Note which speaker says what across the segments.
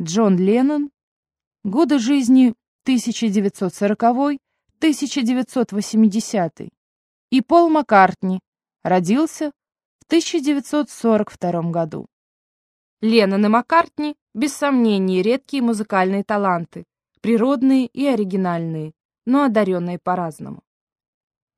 Speaker 1: Джон Леннон, годы жизни 1940-1980, и Пол Маккартни, родился в 1942 году. Леннон и Маккартни, без сомнений, редкие музыкальные таланты, природные и оригинальные, но одаренные по-разному.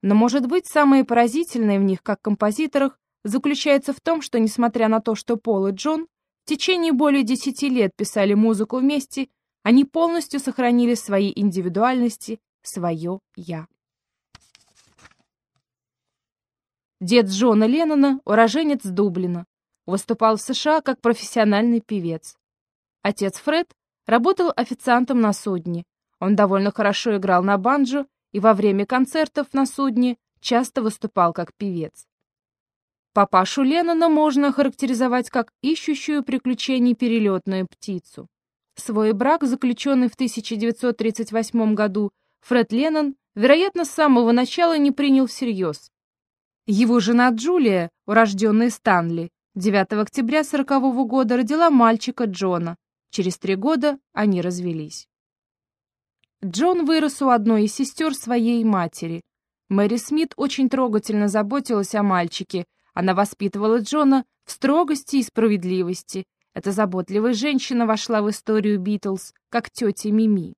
Speaker 1: Но, может быть, самое поразительное в них, как композиторах, заключается в том, что, несмотря на то, что Пол и Джон в течение более десяти лет писали музыку вместе, они полностью сохранили свои индивидуальности, свое «я». Дед Джона Леннона, уроженец Дублина, выступал в США как профессиональный певец. Отец Фред работал официантом на судне. Он довольно хорошо играл на банджо и во время концертов на судне часто выступал как певец. Папашу Леннона можно охарактеризовать как ищущую приключений перелетную птицу. Свой брак, заключенный в 1938 году, Фред Леннон, вероятно, с самого начала не принял всерьез. Его жена Джулия, урожденная Станли, 9 октября 1940 года родила мальчика Джона. Через три года они развелись. Джон вырос у одной из сестер своей матери. Мэри Смит очень трогательно заботилась о мальчике, она воспитывала Джона в строгости и справедливости. Эта заботливая женщина вошла в историю Битлз как тетя Мими.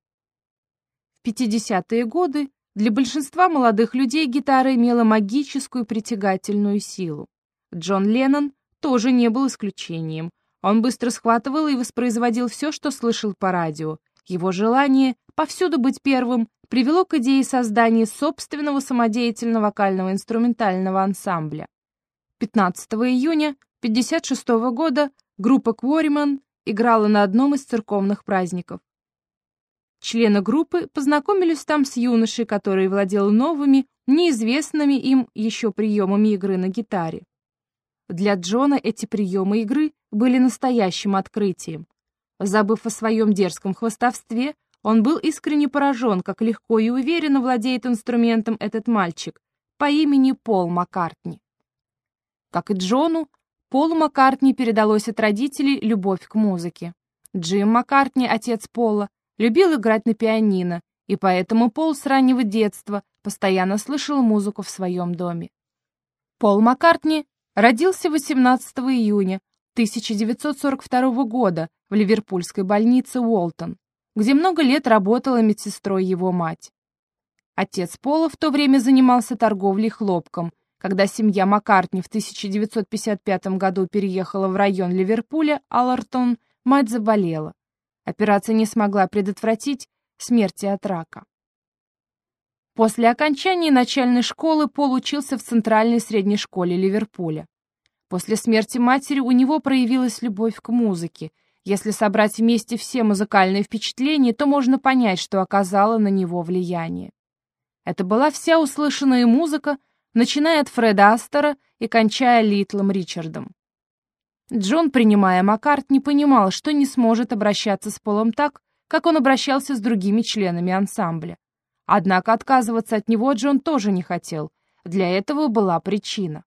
Speaker 1: В 50-е годы для большинства молодых людей гитара имела магическую притягательную силу. Джон Леннон тоже не был исключением. Он быстро схватывал и воспроизводил все, что слышал по радио. Его желание повсюду быть первым привело к идее создания собственного самодеятельного вокального инструментального ансамбля. 15 июня 1956 года группа Quarrymen играла на одном из церковных праздников. Члены группы познакомились там с юношей, который владел новыми, неизвестными им еще приемами игры на гитаре. Для Джона эти приемы игры были настоящим открытием. Забыв о своем дерзком хвостовстве, он был искренне поражен, как легко и уверенно владеет инструментом этот мальчик по имени Пол Маккартни. Как и Джону, Полу Маккартни передалось от родителей любовь к музыке. Джим Маккартни, отец Пола, любил играть на пианино, и поэтому Пол с раннего детства постоянно слышал музыку в своем доме. Пол Маккартни родился 18 июня 1942 года в ливерпульской больнице Уолтон, где много лет работала медсестрой его мать. Отец Пола в то время занимался торговлей хлопком – когда семья Маккартни в 1955 году переехала в район Ливерпуля, Аллартон, мать заболела. Операция не смогла предотвратить смерти от рака. После окончания начальной школы Пол учился в Центральной средней школе Ливерпуля. После смерти матери у него проявилась любовь к музыке. Если собрать вместе все музыкальные впечатления, то можно понять, что оказало на него влияние. Это была вся услышанная музыка, начиная от Фреда Астера и кончая Литлом Ричардом. Джон, принимая Маккарт, не понимал, что не сможет обращаться с Полом так, как он обращался с другими членами ансамбля. Однако отказываться от него Джон тоже не хотел. Для этого была причина.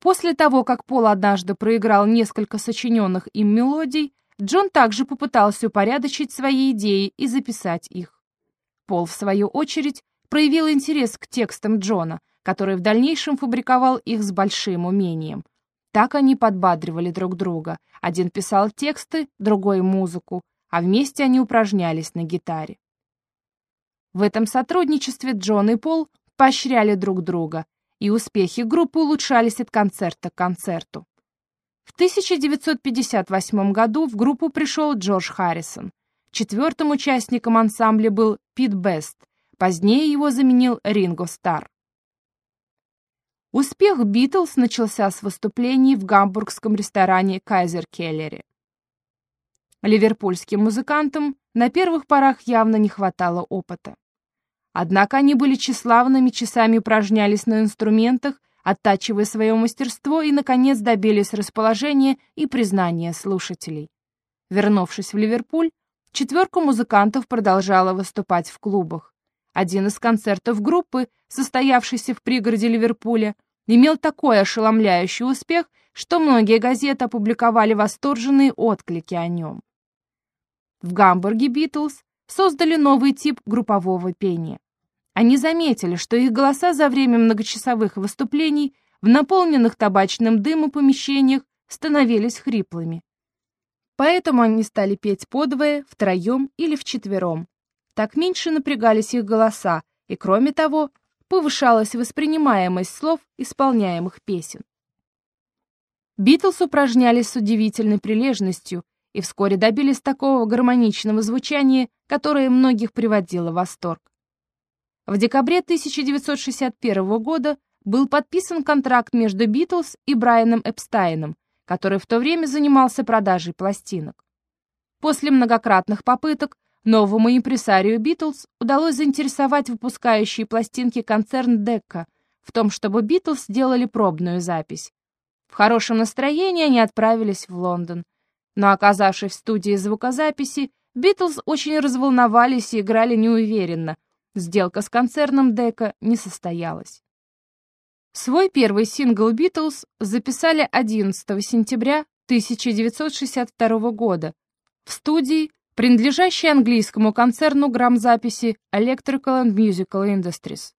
Speaker 1: После того, как Пол однажды проиграл несколько сочиненных им мелодий, Джон также попытался упорядочить свои идеи и записать их. Пол, в свою очередь, проявил интерес к текстам Джона, который в дальнейшем фабриковал их с большим умением. Так они подбадривали друг друга. Один писал тексты, другой — музыку, а вместе они упражнялись на гитаре. В этом сотрудничестве Джон и Пол поощряли друг друга, и успехи группы улучшались от концерта к концерту. В 1958 году в группу пришел Джордж Харрисон. Четвертым участником ансамбля был Пит Бест, Позднее его заменил Ринго Стар. Успех «Битлз» начался с выступлений в гамбургском ресторане «Кайзер Келлере». Ливерпульским музыкантам на первых порах явно не хватало опыта. Однако они были тщеславными, часами упражнялись на инструментах, оттачивая свое мастерство и, наконец, добились расположения и признания слушателей. Вернувшись в Ливерпуль, четверка музыкантов продолжала выступать в клубах. Один из концертов группы, состоявшийся в пригороде Ливерпуля, имел такой ошеломляющий успех, что многие газеты опубликовали восторженные отклики о нем. В Гамбурге Битлз создали новый тип группового пения. Они заметили, что их голоса за время многочасовых выступлений в наполненных табачным дымом помещениях становились хриплыми. Поэтому они стали петь подвое, втроем или вчетвером. Так меньше напрягались их голоса, и, кроме того, повышалась воспринимаемость слов исполняемых песен. Битлз упражнялись с удивительной прилежностью и вскоре добились такого гармоничного звучания, которое многих приводило в восторг. В декабре 1961 года был подписан контракт между Битлз и Брайаном Эпстайном, который в то время занимался продажей пластинок. После многократных попыток новому импресарию Битлз удалось заинтересовать выпускающие пластинки концерн Декка в том, чтобы Битлз сделали пробную запись. В хорошем настроении они отправились в Лондон, но, оказавшись в студии звукозаписи, Битлз очень разволновались и играли неуверенно. Сделка с концерном Дека не состоялась. Свой первый сингл «Битлз» записали 11 сентября 1962 года в студии, принадлежащей английскому концерну грамзаписи Electrical and Musical Industries.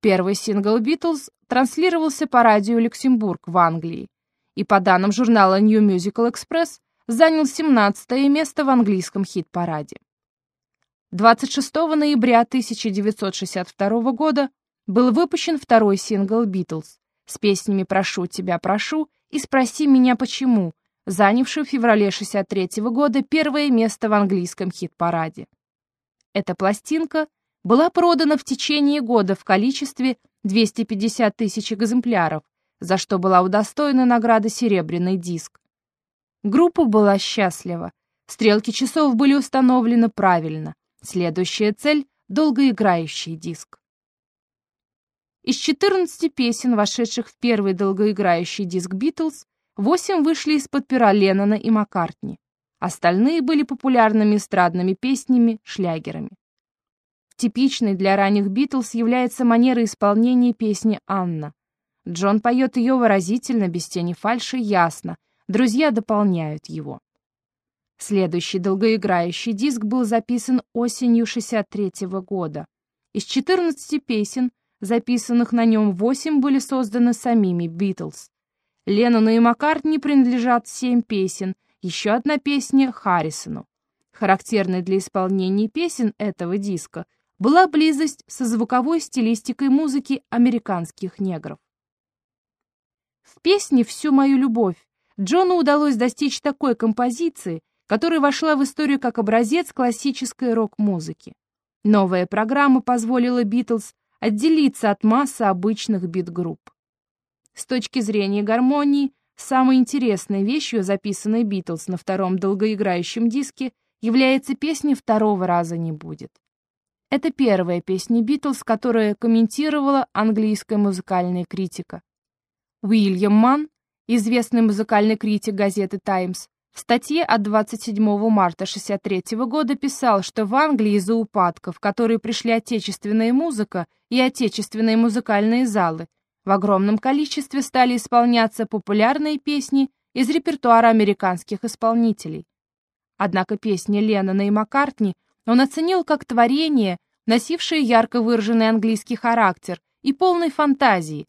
Speaker 1: Первый сингл «Битлз» транслировался по радио Люксембург в Англии и, по данным журнала New Musical Express, занял 17 место в английском хит-параде. 26 ноября 1962 года был выпущен второй сингл «Битлз» с песнями «Прошу тебя, прошу» и «Спроси меня почему», занявший в феврале 1963 года первое место в английском хит-параде. Эта пластинка была продана в течение года в количестве 250 тысяч экземпляров, за что была удостоена награды «Серебряный диск». Группа была счастлива. Стрелки часов были установлены правильно. Следующая цель — долгоиграющий диск. Из 14 песен, вошедших в первый долгоиграющий диск «Битлз», 8 вышли из-под пера Леннона и Маккартни. Остальные были популярными эстрадными песнями, шлягерами. Типичной для ранних «Битлз» является манера исполнения песни «Анна». Джон поет ее выразительно, без тени фальши, ясно, друзья дополняют его. Следующий долгоиграющий диск был записан осенью 63 -го года. Из 14 песен, записанных на нем, 8 были созданы самими «Битлз». Леннону и Маккартни принадлежат 7 песен, еще одна песня Харрисону. Характерной для исполнения песен этого диска была близость со звуковой стилистикой музыки американских негров. В песне «Всю мою любовь» Джону удалось достичь такой композиции, которая вошла в историю как образец классической рок-музыки. Новая программа позволила Битлз отделиться от массы обычных бит-групп. С точки зрения гармонии, самой интересной вещью, записанной Битлз на втором долгоиграющем диске, является песня «Второго раза не будет». Это первая песня Битлз, которую комментировала английская музыкальная критика. Уильям Манн, известный музыкальный критик газеты «Таймс», в статье от 27 марта 1963 года писал, что в Англии из-за упадков, которые пришли отечественная музыка и отечественные музыкальные залы, в огромном количестве стали исполняться популярные песни из репертуара американских исполнителей. Однако песни Леннона и Маккартни он оценил как творение, носившее ярко выраженный английский характер и полной фантазии.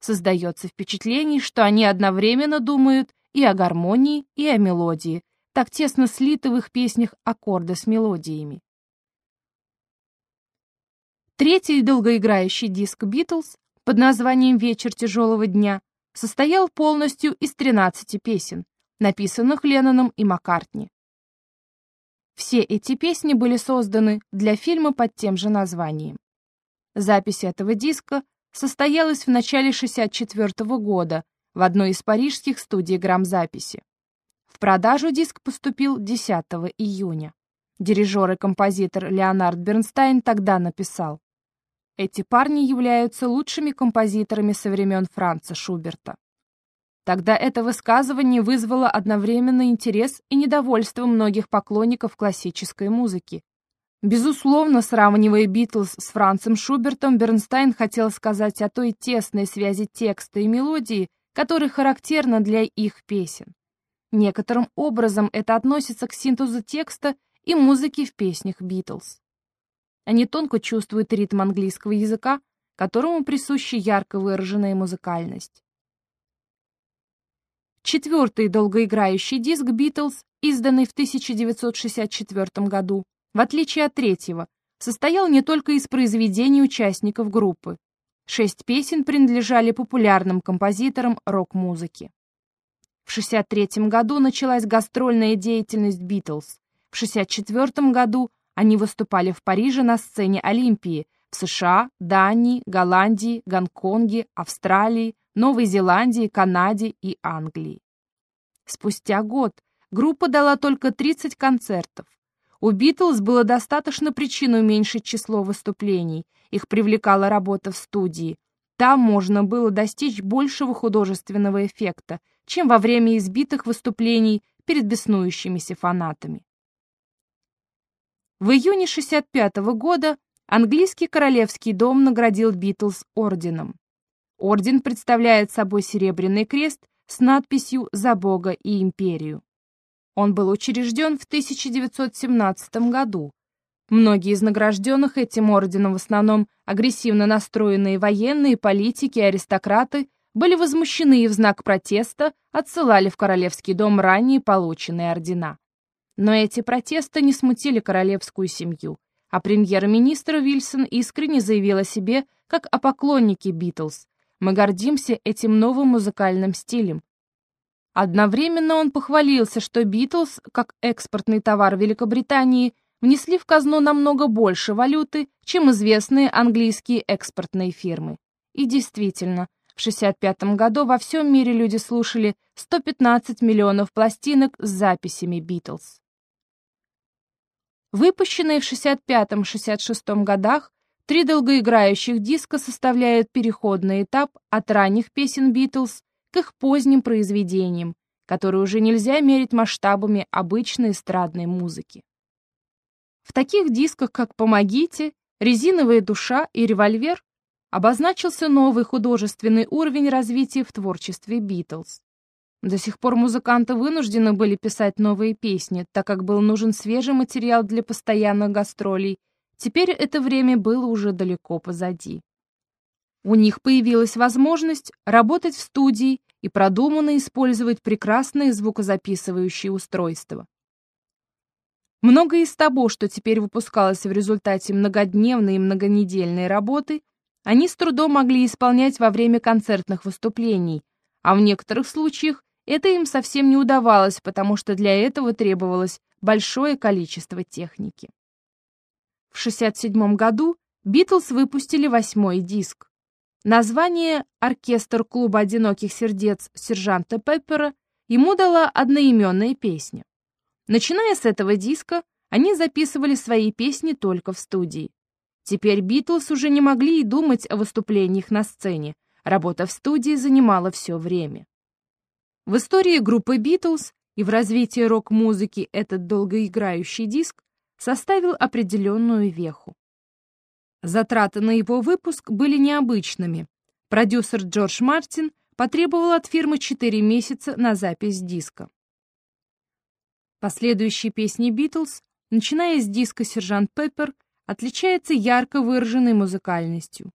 Speaker 1: Создается впечатление, что они одновременно думают и о гармонии, и о мелодии, так тесно слиты в их песнях аккорды с мелодиями. Третий долгоиграющий диск «Битлз» под названием «Вечер тяжелого дня» состоял полностью из 13 песен, написанных Ленноном и Маккартни. Все эти песни были созданы для фильма под тем же названием. Запись этого диска состоялась в начале 1964 года в одной из парижских студий грамзаписи. В продажу диск поступил 10 июня. Дирижер и композитор Леонард Бернстайн тогда написал «Эти парни являются лучшими композиторами со времен Франца Шуберта». Тогда это высказывание вызвало одновременно интерес и недовольство многих поклонников классической музыки. Безусловно, сравнивая Битлз с Францем Шубертом, Бернстайн хотел сказать о той тесной связи текста и мелодии, которая характерна для их песен. Некоторым образом это относится к синтезу текста и музыки в песнях Битлз. Они тонко чувствуют ритм английского языка, которому присуща ярко выраженная музыкальность. Четвертый долгоиграющий диск «Битлз», изданный в 1964 году, в отличие от третьего, состоял не только из произведений участников группы. Шесть песен принадлежали популярным композиторам рок-музыки. В 1963 году началась гастрольная деятельность «Битлз». В 1964 году они выступали в Париже на сцене Олимпии, в США, Дании, Голландии, Гонконге, Австралии, Новой Зеландии, Канаде и Англии. Спустя год группа дала только 30 концертов. У Битлз было достаточно причин уменьшить число выступлений, их привлекала работа в студии. Там можно было достичь большего художественного эффекта, чем во время избитых выступлений перед беснующимися фанатами. В июне 65 -го года английский королевский дом наградил Битлз орденом. Орден представляет собой серебряный крест с надписью «За Бога и империю». Он был учрежден в 1917 году. Многие из награжденных этим орденом, в основном агрессивно настроенные военные, политики и аристократы, были возмущены и в знак протеста отсылали в Королевский дом ранее полученные ордена. Но эти протесты не смутили королевскую семью, а премьер-министр Вильсон искренне заявил о себе как о поклоннике Битлз, мы гордимся этим новым музыкальным стилем. Одновременно он похвалился, что Битлз, как экспортный товар Великобритании, внесли в казну намного больше валюты, чем известные английские экспортные фирмы. И действительно, в 1965 году во всем мире люди слушали 115 миллионов пластинок с записями Битлз. Выпущенные в 1965-1966 годах, Три долгоиграющих диска составляют переходный этап от ранних песен Битлз к их поздним произведениям, которые уже нельзя мерить масштабами обычной эстрадной музыки. В таких дисках, как «Помогите», «Резиновая душа» и «Револьвер» обозначился новый художественный уровень развития в творчестве Битлз. До сих пор музыканты вынуждены были писать новые песни, так как был нужен свежий материал для постоянных гастролей – Теперь это время было уже далеко позади. У них появилась возможность работать в студии и продуманно использовать прекрасные звукозаписывающие устройства. Многое из того, что теперь выпускалось в результате многодневной и многонедельной работы, они с трудом могли исполнять во время концертных выступлений, а в некоторых случаях это им совсем не удавалось, потому что для этого требовалось большое количество техники. В 1967 году Битлз выпустили восьмой диск. Название «Оркестр клуба одиноких сердец сержанта Пеппера» ему дала одноименная песня. Начиная с этого диска, они записывали свои песни только в студии. Теперь Битлз уже не могли и думать о выступлениях на сцене, работа в студии занимала все время. В истории группы Битлз и в развитии рок-музыки этот долгоиграющий диск составил определенную веху. Затраты на его выпуск были необычными. Продюсер Джордж Мартин потребовал от фирмы 4 месяца на запись диска. Последующие песни «Битлз», начиная с диска «Сержант Пеппер», отличаются ярко выраженной музыкальностью.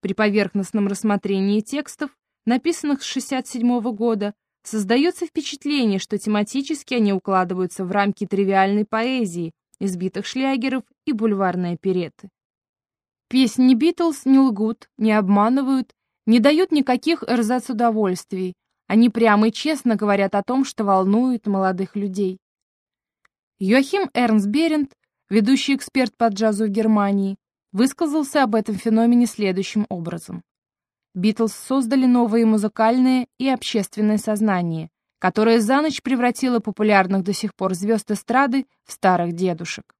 Speaker 1: При поверхностном рассмотрении текстов, написанных с 1967 года, создается впечатление, что тематически они укладываются в рамки тривиальной поэзии, избитых шлягеров и бульварные опереты. Песни Битлз не лгут, не обманывают, не дают никаких эрзац удовольствий. Они прямо и честно говорят о том, что волнует молодых людей. Йохим Эрнст Берент, ведущий эксперт по джазу в Германии, высказался об этом феномене следующим образом. Битлз создали новое музыкальное и общественное сознание, которая за ночь превратила популярных до сих пор звезд эстрады в старых дедушек.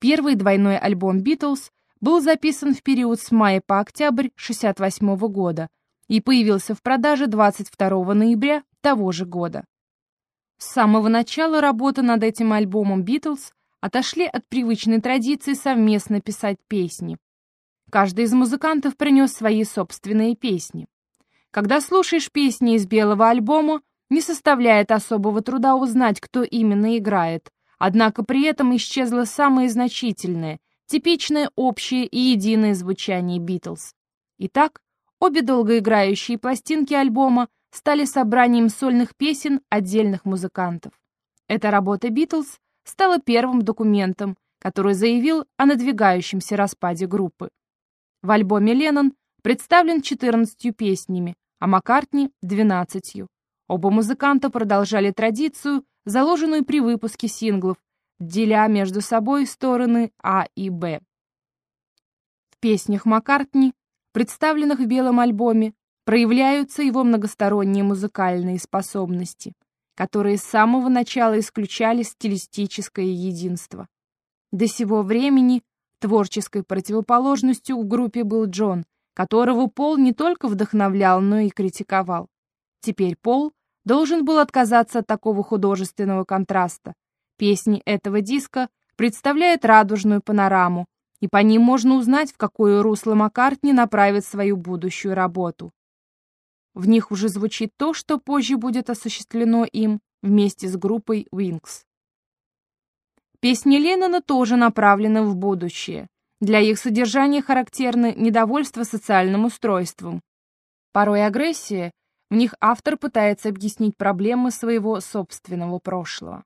Speaker 1: Первый двойной альбом «Битлз» был записан в период с мая по октябрь 1968 года и появился в продаже 22 ноября того же года. С самого начала работы над этим альбомом «Битлз» отошли от привычной традиции совместно писать песни. Каждый из музыкантов принес свои собственные песни. Когда слушаешь песни из белого альбома, не составляет особого труда узнать, кто именно играет, однако при этом исчезло самое значительное, типичное общее и единое звучание Битлз. Итак, обе долгоиграющие пластинки альбома стали собранием сольных песен отдельных музыкантов. Эта работа Битлз стала первым документом, который заявил о надвигающемся распаде группы. В альбоме Леннон представлен 14 песнями, а Маккартни — 12. Оба музыканта продолжали традицию, заложенную при выпуске синглов, деля между собой стороны А и Б. В песнях Маккартни, представленных в белом альбоме, проявляются его многосторонние музыкальные способности, которые с самого начала исключали стилистическое единство. До сего времени творческой противоположностью в группе был Джон, которого Пол не только вдохновлял, но и критиковал. Теперь Пол должен был отказаться от такого художественного контраста. Песни этого диска представляют радужную панораму, и по ним можно узнать, в какое русло Маккартни направит свою будущую работу. В них уже звучит то, что позже будет осуществлено им вместе с группой Wings. Песни Леннона тоже направлены в будущее. Для их содержания характерны недовольство социальным устройством. Порой агрессия, в них автор пытается объяснить проблемы своего собственного прошлого.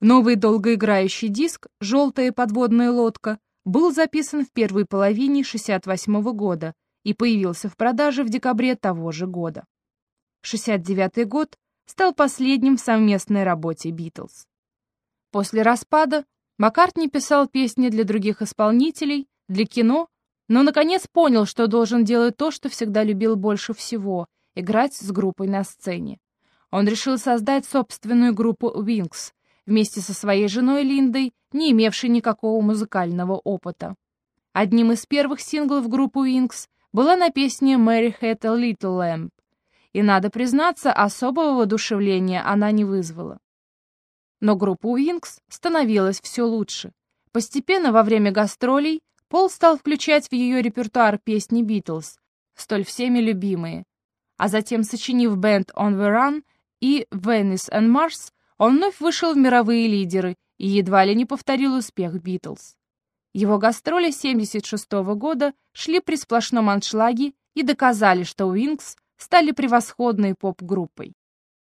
Speaker 1: Новый долгоиграющий диск «Желтая подводная лодка» был записан в первой половине 68 года и появился в продаже в декабре того же года. 69 год стал последним в совместной работе «Битлз». После распада Маккартни писал песни для других исполнителей, для кино, но, наконец, понял, что должен делать то, что всегда любил больше всего — играть с группой на сцене. Он решил создать собственную группу Wings вместе со своей женой Линдой, не имевшей никакого музыкального опыта. Одним из первых синглов группы Wings была на песне «Mary Had a Little Lamb», и, надо признаться, особого воодушевления она не вызвала. Но группа Уинкс становилась все лучше. Постепенно во время гастролей Пол стал включать в ее репертуар песни Битлз, столь всеми любимые. А затем, сочинив бенд On the Run и Venice and Mars, он вновь вышел в мировые лидеры и едва ли не повторил успех Битлз. Его гастроли 76 -го года шли при сплошном аншлаге и доказали, что Уинкс стали превосходной поп-группой.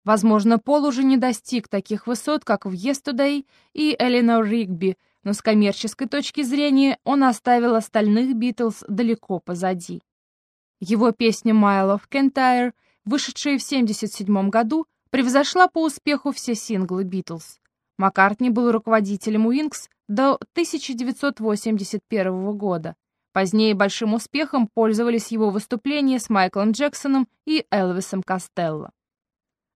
Speaker 1: Возможно, Пол уже не достиг таких высот, как в Yesterday и Эленор Ригби, но с коммерческой точки зрения он оставил остальных Битлз далеко позади. Его песня «Mile of Kentire», вышедшая в 1977 году, превзошла по успеху все синглы Битлз. Маккартни был руководителем Уинкс до 1981 года, Позднее большим успехом пользовались его выступления с Майклом Джексоном и Элвисом Костелло.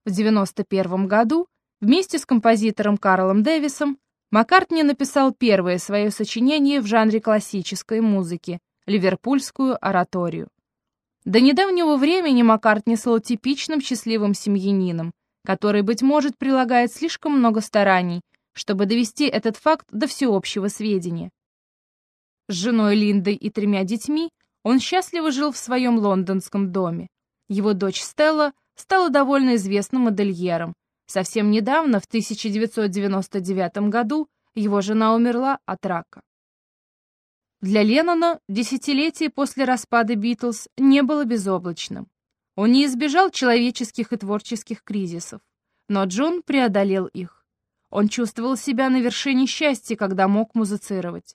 Speaker 1: В 1991 году вместе с композитором Карлом Дэвисом Маккартни написал первое свое сочинение в жанре классической музыки — ливерпульскую ораторию. До недавнего времени Маккартни стал типичным счастливым семьянином, который, быть может, прилагает слишком много стараний, чтобы довести этот факт до всеобщего сведения. С женой Линдой и тремя детьми он счастливо жил в своем лондонском доме. Его дочь Стелла стала довольно известным модельером. Совсем недавно, в 1999 году, его жена умерла от рака. Для Леннона десятилетие после распада Битлз не было безоблачным. Он не избежал человеческих и творческих кризисов, но Джон преодолел их. Он чувствовал себя на вершине счастья, когда мог музицировать.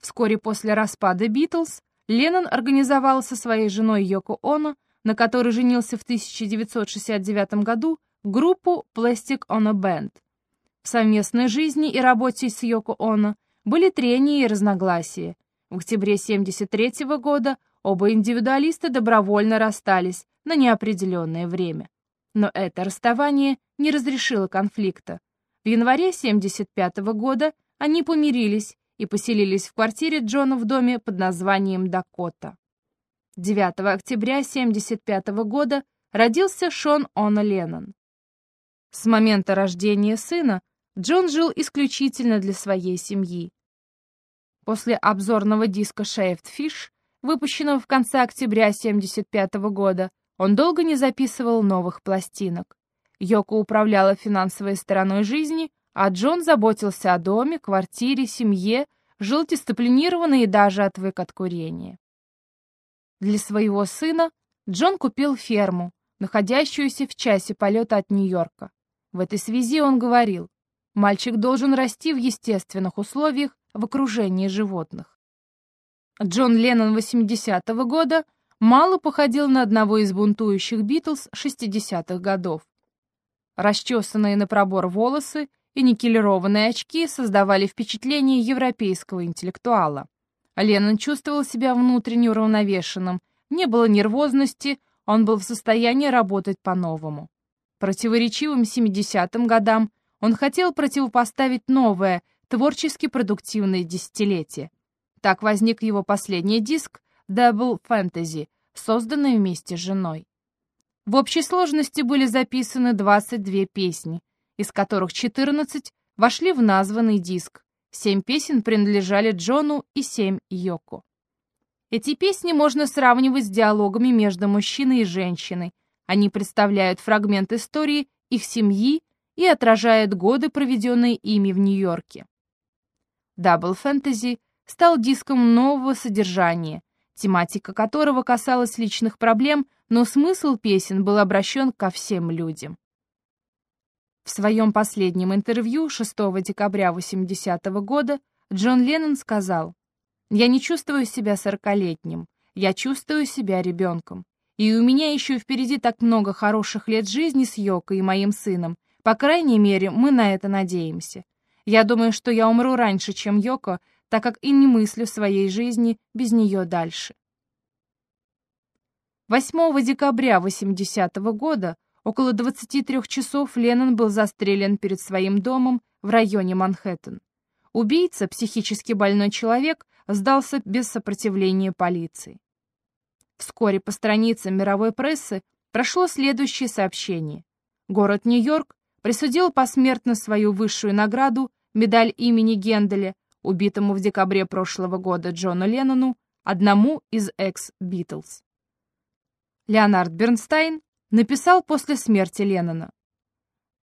Speaker 1: Вскоре после распада Битлз Леннон организовал со своей женой Йоко Оно, на которой женился в 1969 году, группу Plastic Ono Band. В совместной жизни и работе с Йоко Оно были трения и разногласия. В октябре 1973 года оба индивидуалиста добровольно расстались на неопределенное время. Но это расставание не разрешило конфликта. В январе 1975 года они помирились и поселились в квартире Джона в доме под названием Дакота. 9 октября 1975 года родился Шон Она Леннон. С момента рождения сына Джон жил исключительно для своей семьи. После обзорного диска Shaved Fish, выпущенного в конце октября 1975 года, он долго не записывал новых пластинок. Йоко управляла финансовой стороной жизни, а Джон заботился о доме, квартире, семье, жил дисциплинированно и даже отвык от курения. Для своего сына Джон купил ферму, находящуюся в часе полета от Нью-Йорка. В этой связи он говорил, мальчик должен расти в естественных условиях в окружении животных. Джон Леннон 80-го года мало походил на одного из бунтующих Битлз 60-х годов. Расчесанные на пробор волосы и никелированные очки создавали впечатление европейского интеллектуала. Леннон чувствовал себя внутренне уравновешенным, не было нервозности, он был в состоянии работать по-новому. Противоречивым 70-м годам он хотел противопоставить новое, творчески продуктивное десятилетие. Так возник его последний диск «Double Fantasy», созданный вместе с женой. В общей сложности были записаны 22 песни, из которых 14 вошли в названный диск. Семь песен принадлежали Джону и семь Йоко. Эти песни можно сравнивать с диалогами между мужчиной и женщиной. Они представляют фрагмент истории их семьи и отражают годы, проведенные ими в Нью-Йорке. Double Fantasy стал диском нового содержания, тематика которого касалась личных проблем – но смысл песен был обращен ко всем людям. В своем последнем интервью 6 декабря 80 -го года Джон Леннон сказал, «Я не чувствую себя сорокалетним, я чувствую себя ребенком. И у меня еще впереди так много хороших лет жизни с Йокой и моим сыном. По крайней мере, мы на это надеемся. Я думаю, что я умру раньше, чем Йоко, так как и не мыслю своей жизни без нее дальше. 8 декабря 80 -го года около 23 часов Леннон был застрелен перед своим домом в районе Манхэттен. Убийца, психически больной человек, сдался без сопротивления полиции. Вскоре по страницам мировой прессы прошло следующее сообщение. Город Нью-Йорк присудил посмертно свою высшую награду, медаль имени Генделя, убитому в декабре прошлого года Джону Леннону, одному из экс-Битлз. Леонард Бернстайн написал после смерти Леннона.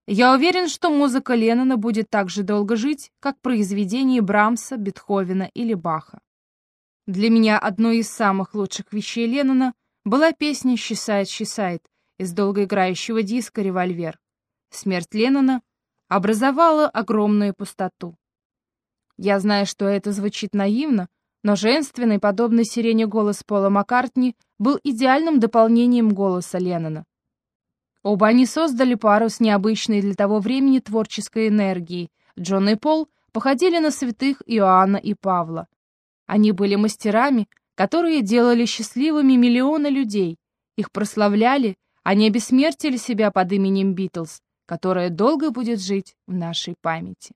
Speaker 1: «Я уверен, что музыка Леннона будет так же долго жить, как произведения Брамса, Бетховена или Баха. Для меня одной из самых лучших вещей Леннона была песня «Счесает, счесает» из долгоиграющего диска «Револьвер». Смерть Леннона образовала огромную пустоту. Я знаю, что это звучит наивно, но женственный, подобный сирене голос Пола Маккартни, был идеальным дополнением голоса Леннона. Оба они создали пару с необычной для того времени творческой энергией. Джон и Пол походили на святых Иоанна и Павла. Они были мастерами, которые делали счастливыми миллионы людей. Их прославляли, они обессмертили себя под именем Битлз, которое долго будет жить в нашей памяти.